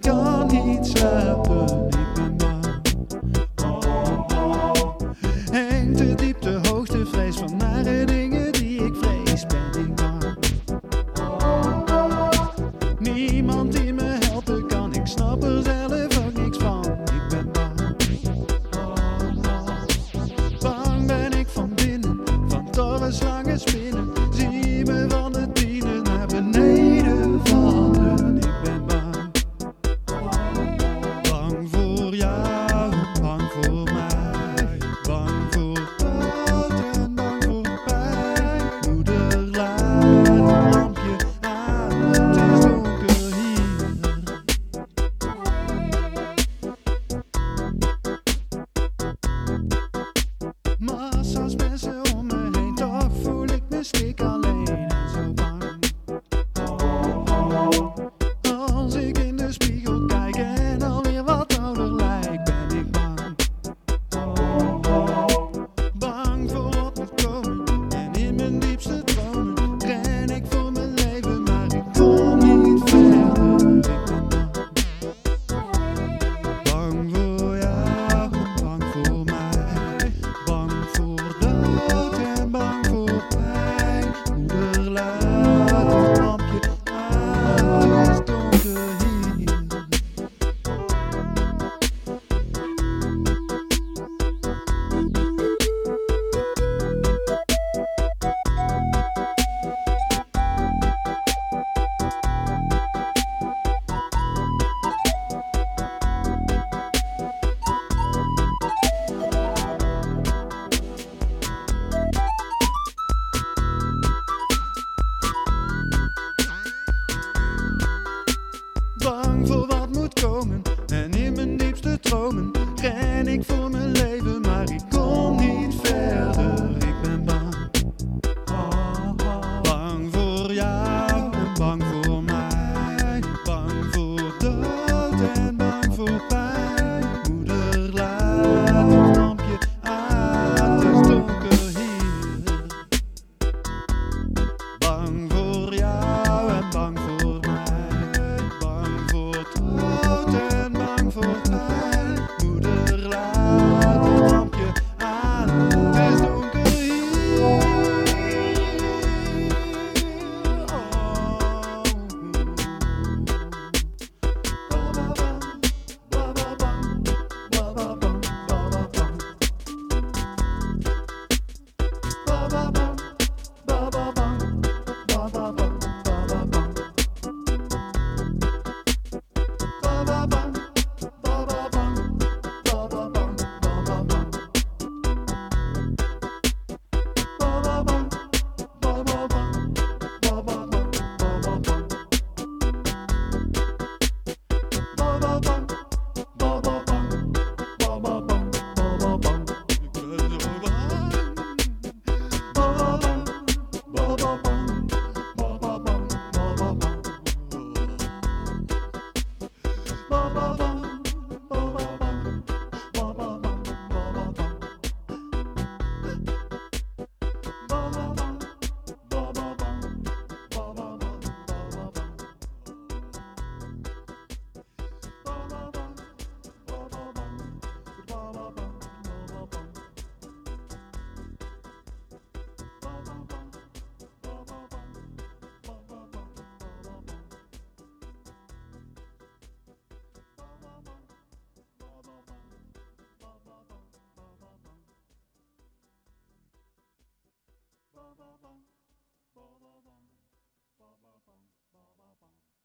kan niet slapen. stick on komen en in mijn diepste dromen ren ik voor mijn leven, maar ik kom niet verder. Ik ben bang, bang voor jou en bang voor mij, bang voor dood en bang voor pijn.